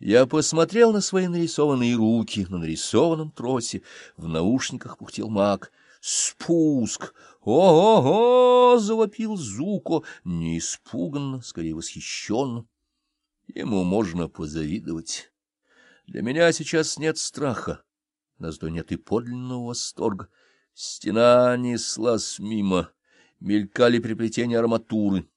Я посмотрел на свои нарисованные руки, на нарисованном тросе. В наушниках пухтел маг. «Спуск! Ого-го!» — завопил Зуко, не испуганно, скорее восхищенно. Ему можно позавидовать. Для меня сейчас нет страха, но зато нет и подлинного восторга. Стена неслась мимо, мелькали приплетения арматуры.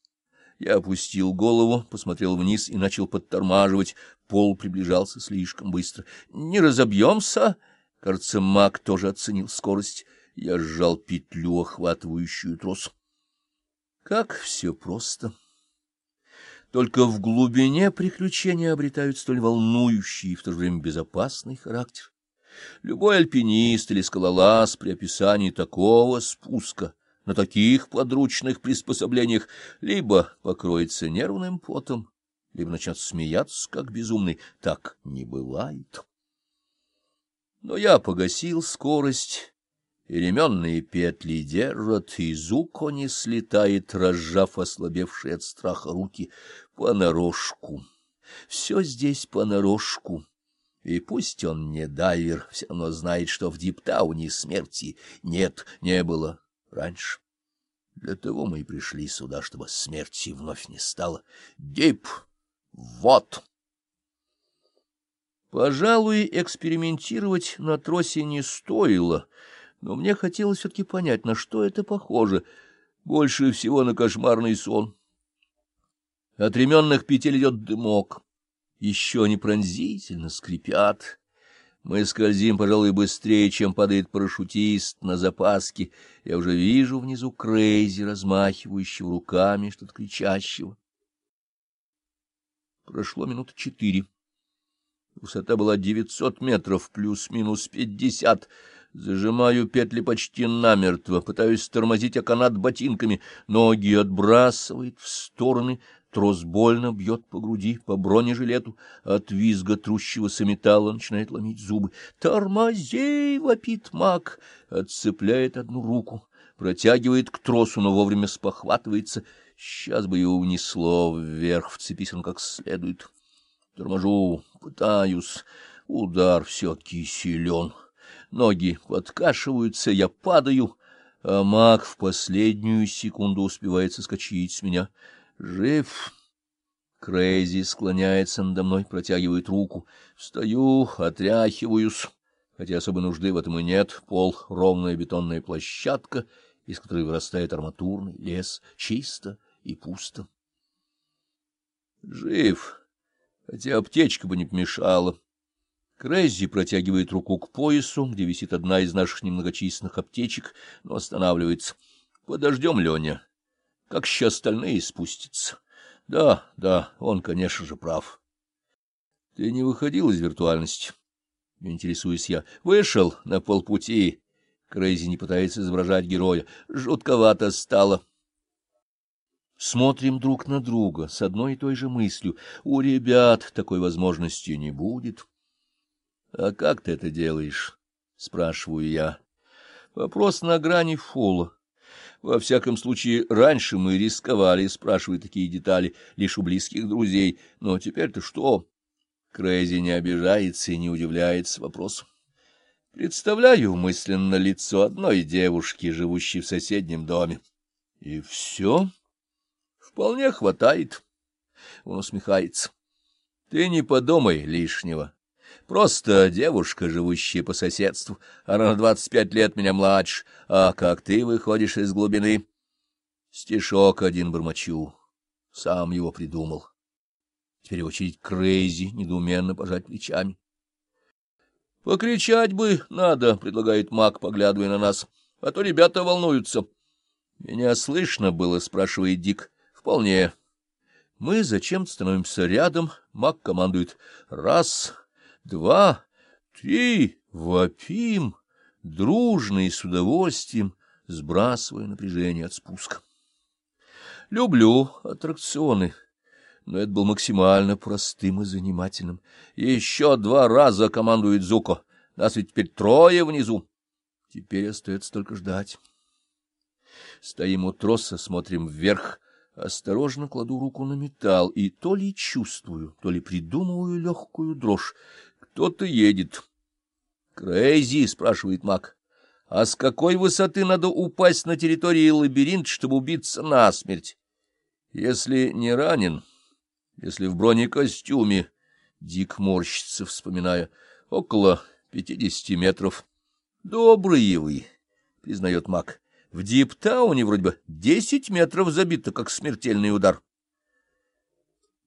Я опустил голову, посмотрел вниз и начал подтормаживать. Пол приближался слишком быстро. «Не разобьемся?» Кажется, маг тоже оценил скорость. Я сжал петлю, охватывающую трос. Как все просто! Только в глубине приключения обретают столь волнующий и в то же время безопасный характер. Любой альпинист или скалолаз при описании такого спуска на таких подручных приспособлениях либо покроется нервным потом, либо начнет смеяться, как безумный. Так не бывает. Но я погасил скорость, и ременные петли держат, и зуко не слетает, разжав ослабевшие от страха руки, понарошку. Все здесь понарошку. И пусть он не дайвер, все равно знает, что в Диптауне смерти нет, не было раньше. Для того мы и пришли сюда, чтобы смерти вновь не стало. Дип! Вот! Пожалуй, экспериментировать на тросе не стоило, но мне хотелось все-таки понять, на что это похоже. Больше всего на кошмарный сон. От ременных петель идет дымок. Еще они пронзительно скрипят. Мы скользим, пожалуй, быстрее, чем падает парашютист на запаске. Я уже вижу внизу Крейзи, размахивающего руками, что-то кричащего. Прошло минуты четыре. Высота была девятьсот метров, плюс-минус пятьдесят. Зажимаю петли почти намертво, пытаюсь тормозить о канат ботинками. Ноги отбрасывает в стороны, Трос больно бьет по груди, по бронежилету, от визга трущегося металла начинает ломить зубы. «Тормози!» — вопит маг, отцепляет одну руку, протягивает к тросу, но вовремя спохватывается. Сейчас бы его унесло вверх, вцепись он как следует. Торможу, пытаюсь, удар все-таки силен. Ноги подкашиваются, я падаю, а маг в последнюю секунду успевает соскочить с меня — Жив. Крейзи склоняется надо мной, протягивает руку. Встаю, отряхиваюсь, хотя особой нужды в этом и нет. Пол — ровная бетонная площадка, из которой вырастает арматурный лес, чисто и пусто. Жив, хотя аптечка бы не помешала. Крейзи протягивает руку к поясу, где висит одна из наших немногочисленных аптечек, но останавливается. — Подождем, Леня. Как еще остальные спустятся? Да, да, он, конечно же, прав. Ты не выходил из виртуальности? Интересуюсь я. Вышел на полпути. Крейзи не пытается изображать героя. Жутковато стало. Смотрим друг на друга с одной и той же мыслью. У ребят такой возможности не будет. — А как ты это делаешь? — спрашиваю я. Вопрос на грани фола. Во всяком случае, раньше мы рисковали, спрашивая такие детали, лишь у близких друзей. Но теперь-то что? Крейзи не обижается и не удивляется вопросу. Представляю мысленно лицо одной девушки, живущей в соседнем доме. И все? Вполне хватает. Он усмехается. Ты не подумай лишнего. Просто девушка, живущая по соседству. Она на двадцать пять лет меня младше. А как ты выходишь из глубины? Стишок один бормочу. Сам его придумал. Теперь очередь Крейзи недоуменно пожать плечами. — Покричать бы надо, — предлагает маг, поглядывая на нас, — а то ребята волнуются. — Меня слышно было, — спрашивает Дик. — Вполне. Мы зачем-то становимся рядом, маг командует. Раз два, три, вопим, дружно и с удовольствием, сбрасывая напряжение от спуска. Люблю аттракционы, но это был максимально простым и занимательным. Еще два раза командует Зуко. Нас ведь теперь трое внизу. Теперь остается только ждать. Стоим у троса, смотрим вверх. Осторожно кладу руку на металл и то ли чувствую, то ли придумываю легкую дрожь. Кто-то едет. «Крейзи?» — спрашивает маг. «А с какой высоты надо упасть на территории лабиринта, чтобы убиться насмерть? Если не ранен, если в бронекостюме...» Дик морщится, вспоминая. «Около пятидесяти метров». «Добрые вы!» — признает маг. В Диптауне вроде бы десять метров забито, как смертельный удар.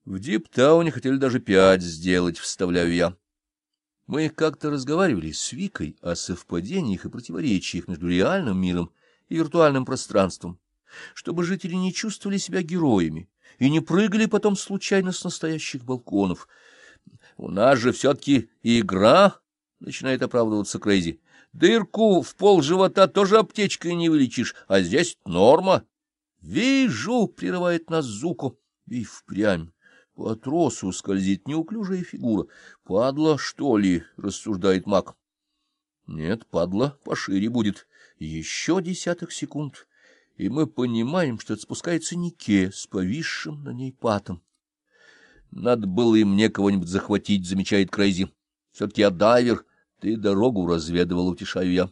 В Диптауне хотели даже пять сделать, вставляю я. Мы как-то разговаривали с Викой о совпадениях и противоречиях между реальным миром и виртуальным пространством, чтобы жители не чувствовали себя героями и не прыгали потом случайно с настоящих балконов. У нас же все-таки игра, — начинает оправдываться Крейзи. Дырку в пол живота тоже аптечкой не вылечишь, а здесь норма. — Вижу, — прерывает нас Зуко, и впрямь. По тросу скользит неуклюжая фигура. «Падла, что ли?» — рассуждает маг. «Нет, падла пошире будет. Еще десяток секунд, и мы понимаем, что это спускается Нике с повисшим на ней патом. Надо было и мне кого-нибудь захватить», — замечает Крейзи. «Все-таки я дайвер, ты дорогу разведывал, утешаю я».